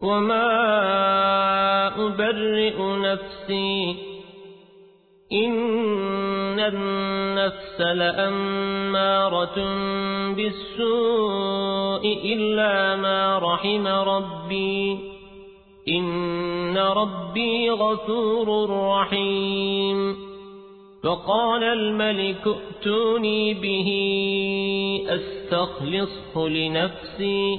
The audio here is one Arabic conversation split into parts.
وما أبرئ نفسي إن النفس لأمارة بالسوء إلا ما رحم ربي إن ربي غفور رحيم فقال الملك ائتوني به أستخلصه لنفسي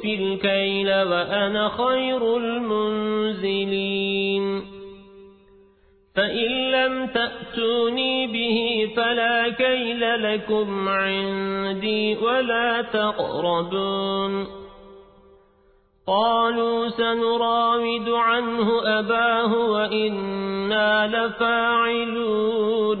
أوفي الكيل وأنا خير المنزلين. فإن لم تأتوني به فلا كيل لكم عندي ولا تقربون. قالوا سنراود عنه أباه وإنا لفاعلون.